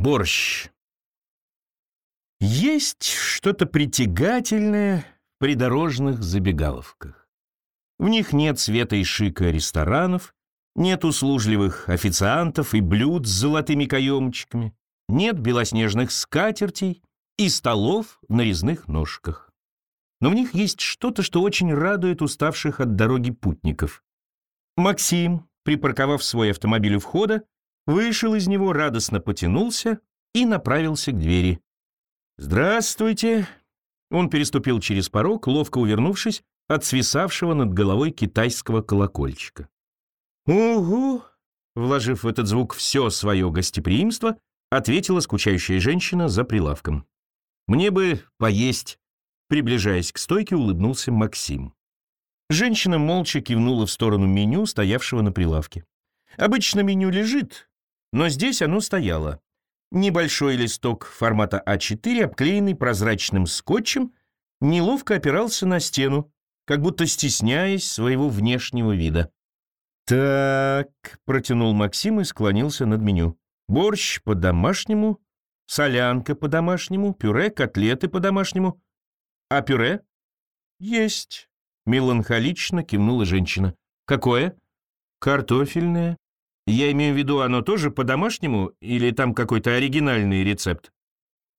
Борщ. Есть что-то притягательное в придорожных забегаловках. В них нет света и шика ресторанов, нет услужливых официантов и блюд с золотыми каемчиками, нет белоснежных скатертей и столов на резных ножках. Но в них есть что-то, что очень радует уставших от дороги путников. Максим, припарковав свой автомобиль у входа, вышел из него, радостно потянулся и направился к двери. «Здравствуйте!» Он переступил через порог, ловко увернувшись от свисавшего над головой китайского колокольчика. «Угу!» Вложив в этот звук все свое гостеприимство, ответила скучающая женщина за прилавком. «Мне бы поесть!» Приближаясь к стойке, улыбнулся Максим. Женщина молча кивнула в сторону меню, стоявшего на прилавке. Обычно меню лежит, но здесь оно стояло. Небольшой листок формата А4, обклеенный прозрачным скотчем, неловко опирался на стену, как будто стесняясь своего внешнего вида. «Так», — протянул Максим и склонился над меню. «Борщ по-домашнему, солянка по-домашнему, пюре, котлеты по-домашнему. А пюре?» «Есть», — меланхолично кивнула женщина. «Какое?» «Картофельное». Я имею в виду, оно тоже по-домашнему или там какой-то оригинальный рецепт?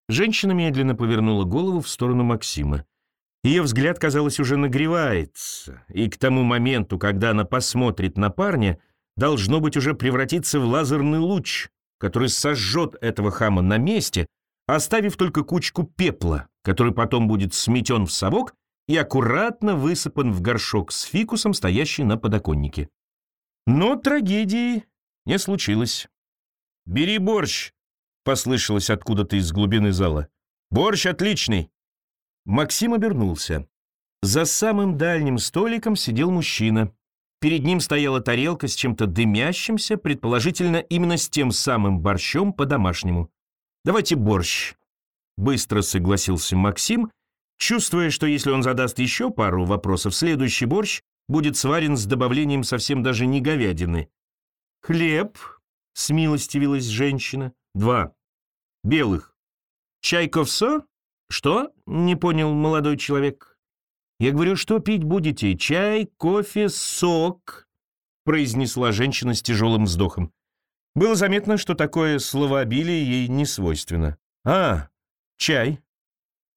Женщина медленно повернула голову в сторону Максима. Ее взгляд, казалось, уже нагревается, и к тому моменту, когда она посмотрит на парня, должно быть уже превратиться в лазерный луч, который сожжет этого хама на месте, оставив только кучку пепла, который потом будет сметен в совок и аккуратно высыпан в горшок с фикусом, стоящий на подоконнике. Но трагедии не случилось. «Бери борщ!» — послышалось откуда-то из глубины зала. «Борщ отличный!» Максим обернулся. За самым дальним столиком сидел мужчина. Перед ним стояла тарелка с чем-то дымящимся, предположительно, именно с тем самым борщом по-домашнему. «Давайте борщ», — быстро согласился Максим, чувствуя, что если он задаст еще пару вопросов, следующий борщ будет сварен с добавлением совсем даже не говядины, «Хлеб», — смилостивилась женщина. «Два. Белых. Чайковсо?» «Что?» — не понял молодой человек. «Я говорю, что пить будете? Чай, кофе, сок?» — произнесла женщина с тяжелым вздохом. Было заметно, что такое словообилие ей не свойственно. «А, чай.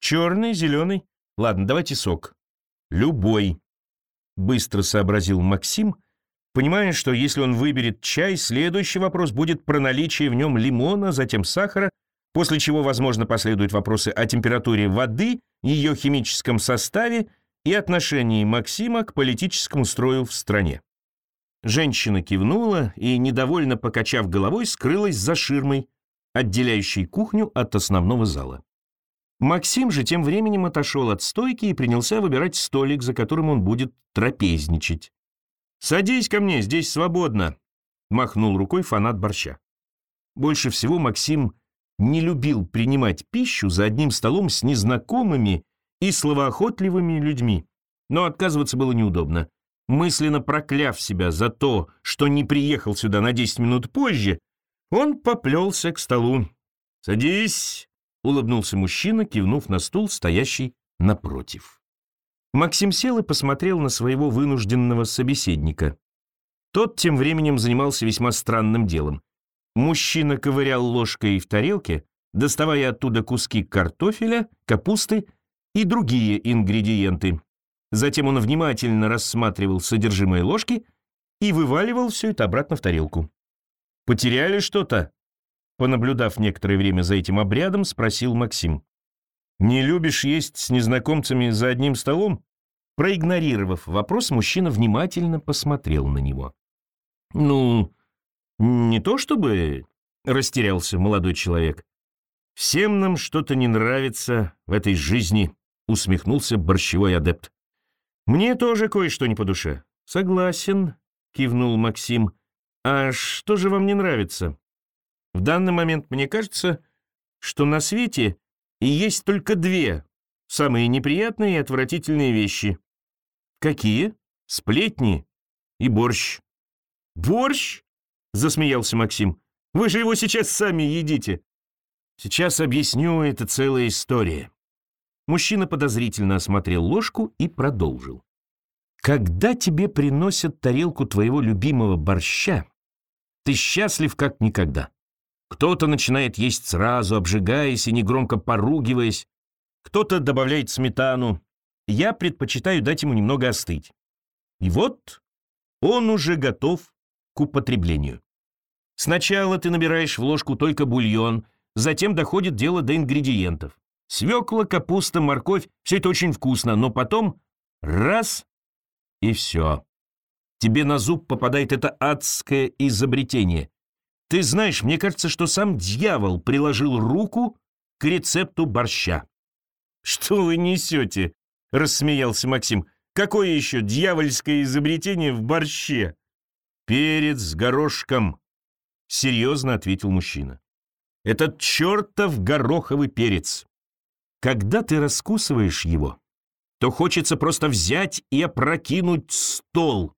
Черный, зеленый. Ладно, давайте сок. Любой», — быстро сообразил Максим, понимая, что если он выберет чай, следующий вопрос будет про наличие в нем лимона, затем сахара, после чего, возможно, последуют вопросы о температуре воды, ее химическом составе и отношении Максима к политическому строю в стране. Женщина кивнула и, недовольно покачав головой, скрылась за ширмой, отделяющей кухню от основного зала. Максим же тем временем отошел от стойки и принялся выбирать столик, за которым он будет трапезничать. «Садись ко мне, здесь свободно», — махнул рукой фанат борща. Больше всего Максим не любил принимать пищу за одним столом с незнакомыми и словоохотливыми людьми. Но отказываться было неудобно. Мысленно прокляв себя за то, что не приехал сюда на 10 минут позже, он поплелся к столу. «Садись», — улыбнулся мужчина, кивнув на стул, стоящий напротив. Максим сел и посмотрел на своего вынужденного собеседника. Тот тем временем занимался весьма странным делом. Мужчина ковырял ложкой в тарелке, доставая оттуда куски картофеля, капусты и другие ингредиенты. Затем он внимательно рассматривал содержимое ложки и вываливал все это обратно в тарелку. «Потеряли что-то?» Понаблюдав некоторое время за этим обрядом, спросил Максим. «Не любишь есть с незнакомцами за одним столом?» Проигнорировав вопрос, мужчина внимательно посмотрел на него. «Ну, не то чтобы...» — растерялся молодой человек. «Всем нам что-то не нравится в этой жизни», — усмехнулся борщевой адепт. «Мне тоже кое-что не по душе». «Согласен», — кивнул Максим. «А что же вам не нравится?» «В данный момент мне кажется, что на свете есть только две самые неприятные и отвратительные вещи. Какие? Сплетни и борщ. Борщ? Засмеялся Максим. Вы же его сейчас сами едите. Сейчас объясню, это целая история. Мужчина подозрительно осмотрел ложку и продолжил. Когда тебе приносят тарелку твоего любимого борща, ты счастлив как никогда. Кто-то начинает есть сразу, обжигаясь и негромко поругиваясь. Кто-то добавляет сметану. Я предпочитаю дать ему немного остыть. И вот он уже готов к употреблению. Сначала ты набираешь в ложку только бульон, затем доходит дело до ингредиентов. Свекла, капуста, морковь — все это очень вкусно, но потом раз — и все. Тебе на зуб попадает это адское изобретение. Ты знаешь, мне кажется, что сам дьявол приложил руку к рецепту борща. «Что вы несете?» — рассмеялся Максим. «Какое еще дьявольское изобретение в борще?» «Перец с горошком», — серьезно ответил мужчина. «Этот чертов гороховый перец. Когда ты раскусываешь его, то хочется просто взять и опрокинуть стол.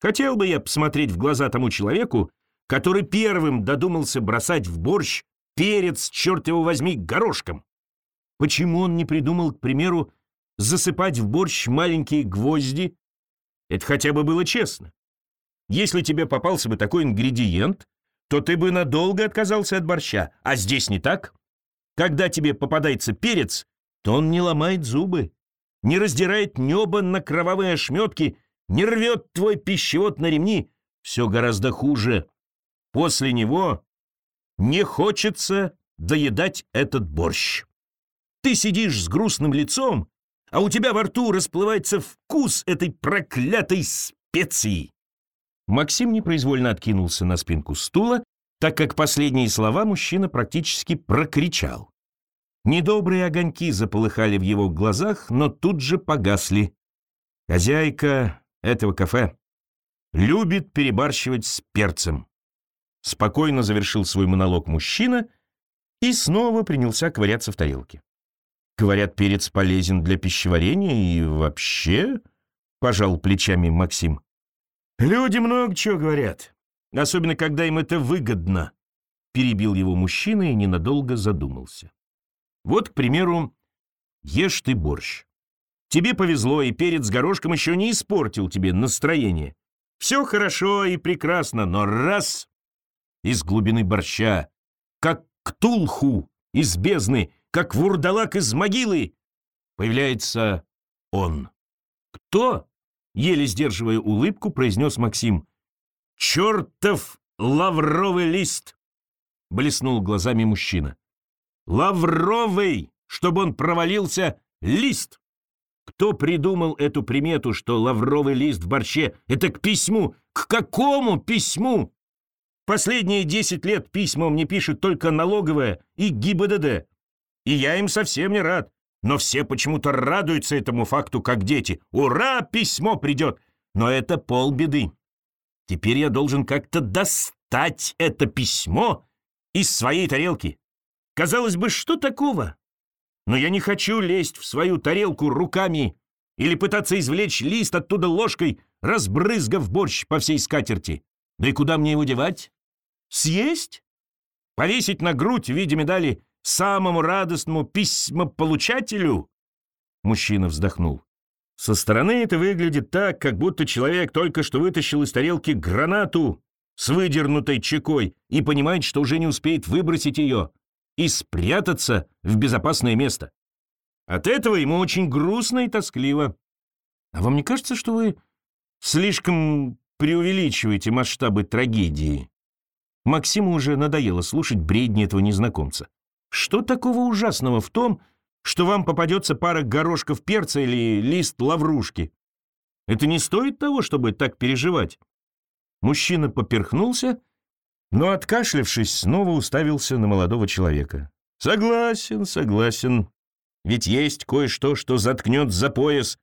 Хотел бы я посмотреть в глаза тому человеку, который первым додумался бросать в борщ перец, черт его возьми, горошком. Почему он не придумал, к примеру, засыпать в борщ маленькие гвозди? Это хотя бы было честно. Если тебе попался бы такой ингредиент, то ты бы надолго отказался от борща, а здесь не так. Когда тебе попадается перец, то он не ломает зубы, не раздирает небо на кровавые ошметки, не рвет твой пищевод на ремни. Все гораздо хуже. После него не хочется доедать этот борщ. Ты сидишь с грустным лицом, а у тебя во рту расплывается вкус этой проклятой специи. Максим непроизвольно откинулся на спинку стула так как последние слова мужчина практически прокричал. Недобрые огоньки заполыхали в его глазах, но тут же погасли. Хозяйка этого кафе любит перебарщивать с перцем. Спокойно завершил свой монолог мужчина и снова принялся ковыряться в тарелке. Говорят, перец полезен для пищеварения и вообще, пожал плечами Максим. Люди много чего говорят. Особенно, когда им это выгодно, перебил его мужчина и ненадолго задумался. Вот, к примеру, ешь ты борщ. Тебе повезло, и перец с горошком еще не испортил тебе настроение. Все хорошо и прекрасно, но раз — из глубины борща, как ктулху из бездны, как вурдалак из могилы, появляется он. «Кто?» — еле сдерживая улыбку, произнес Максим. «Чертов лавровый лист!» — блеснул глазами мужчина. «Лавровый, чтобы он провалился, лист!» Кто придумал эту примету, что лавровый лист в борще — это к письму? К какому письму? Последние десять лет письма мне пишут только налоговая и ГИБДД. И я им совсем не рад. Но все почему-то радуются этому факту, как дети. Ура, письмо придет! Но это полбеды. Теперь я должен как-то достать это письмо из своей тарелки. Казалось бы, что такого? Но я не хочу лезть в свою тарелку руками или пытаться извлечь лист оттуда ложкой, разбрызгав борщ по всей скатерти. Да и куда мне его девать? Съесть? Повесить на грудь в виде медали самому радостному письмополучателю? Мужчина вздохнул. Со стороны это выглядит так, как будто человек только что вытащил из тарелки гранату с выдернутой чекой и понимает, что уже не успеет выбросить ее и спрятаться в безопасное место. От этого ему очень грустно и тоскливо. А вам не кажется, что вы слишком преувеличиваете масштабы трагедии? Максиму уже надоело слушать бредни этого незнакомца. Что такого ужасного в том, что вам попадется пара горошков перца или лист лаврушки. Это не стоит того, чтобы так переживать. Мужчина поперхнулся, но, откашлявшись, снова уставился на молодого человека. «Согласен, согласен. Ведь есть кое-что, что заткнет за пояс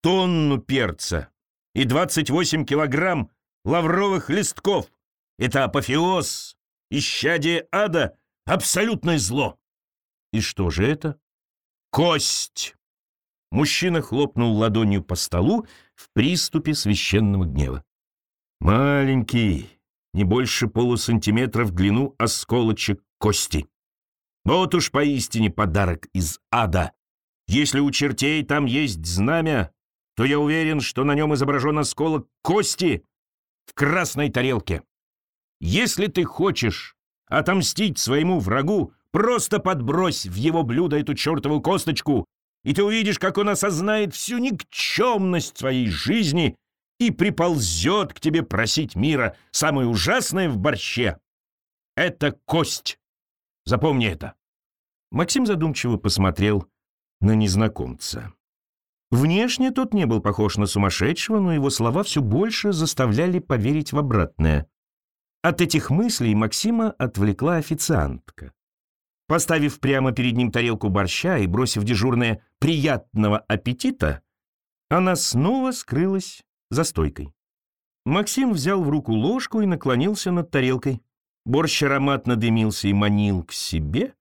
тонну перца и 28 килограмм лавровых листков. Это апофеоз, исчадие ада, абсолютное зло». «И что же это?» Кость!» Мужчина хлопнул ладонью по столу в приступе священного гнева. «Маленький, не больше полусантиметра в длину осколочек кости. Вот уж поистине подарок из ада. Если у чертей там есть знамя, то я уверен, что на нем изображен осколок кости в красной тарелке. Если ты хочешь отомстить своему врагу, просто подбрось в его блюдо эту чертову косточку, и ты увидишь, как он осознает всю никчемность своей жизни и приползет к тебе просить мира. Самое ужасное в борще — это кость. Запомни это. Максим задумчиво посмотрел на незнакомца. Внешне тот не был похож на сумасшедшего, но его слова все больше заставляли поверить в обратное. От этих мыслей Максима отвлекла официантка. Поставив прямо перед ним тарелку борща и бросив дежурное «приятного аппетита», она снова скрылась за стойкой. Максим взял в руку ложку и наклонился над тарелкой. Борщ ароматно дымился и манил к себе,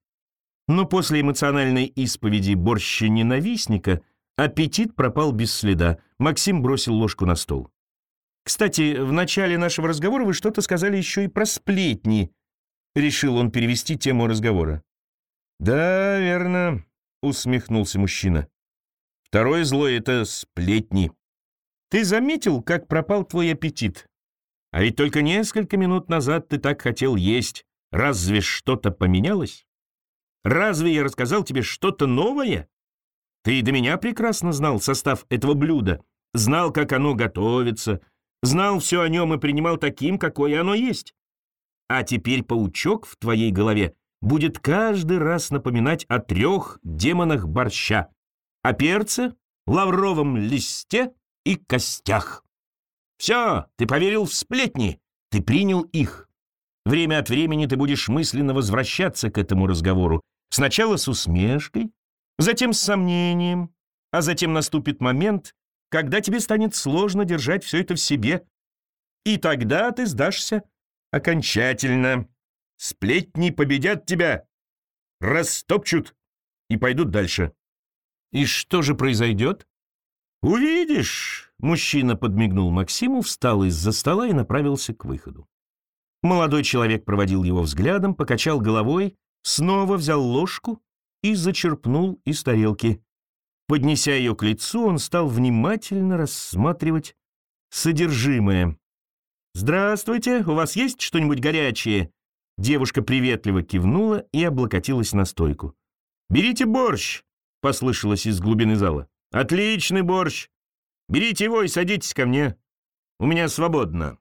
но после эмоциональной исповеди борща-ненавистника аппетит пропал без следа. Максим бросил ложку на стол. «Кстати, в начале нашего разговора вы что-то сказали еще и про сплетни», — решил он перевести тему разговора. «Да, верно», — усмехнулся мужчина. «Второе зло — это сплетни. Ты заметил, как пропал твой аппетит? А ведь только несколько минут назад ты так хотел есть. Разве что-то поменялось? Разве я рассказал тебе что-то новое? Ты до меня прекрасно знал состав этого блюда, знал, как оно готовится, знал все о нем и принимал таким, какое оно есть. А теперь паучок в твоей голове будет каждый раз напоминать о трех демонах борща, о перце, лавровом листе и костях. Все, ты поверил в сплетни, ты принял их. Время от времени ты будешь мысленно возвращаться к этому разговору. Сначала с усмешкой, затем с сомнением, а затем наступит момент, когда тебе станет сложно держать все это в себе. И тогда ты сдашься окончательно. Сплетни победят тебя, растопчут и пойдут дальше. И что же произойдет? Увидишь, мужчина подмигнул Максиму, встал из-за стола и направился к выходу. Молодой человек проводил его взглядом, покачал головой, снова взял ложку и зачерпнул из тарелки. Поднеся ее к лицу, он стал внимательно рассматривать содержимое. «Здравствуйте, у вас есть что-нибудь горячее?» Девушка приветливо кивнула и облокотилась на стойку. «Берите борщ!» — послышалось из глубины зала. «Отличный борщ! Берите его и садитесь ко мне. У меня свободно».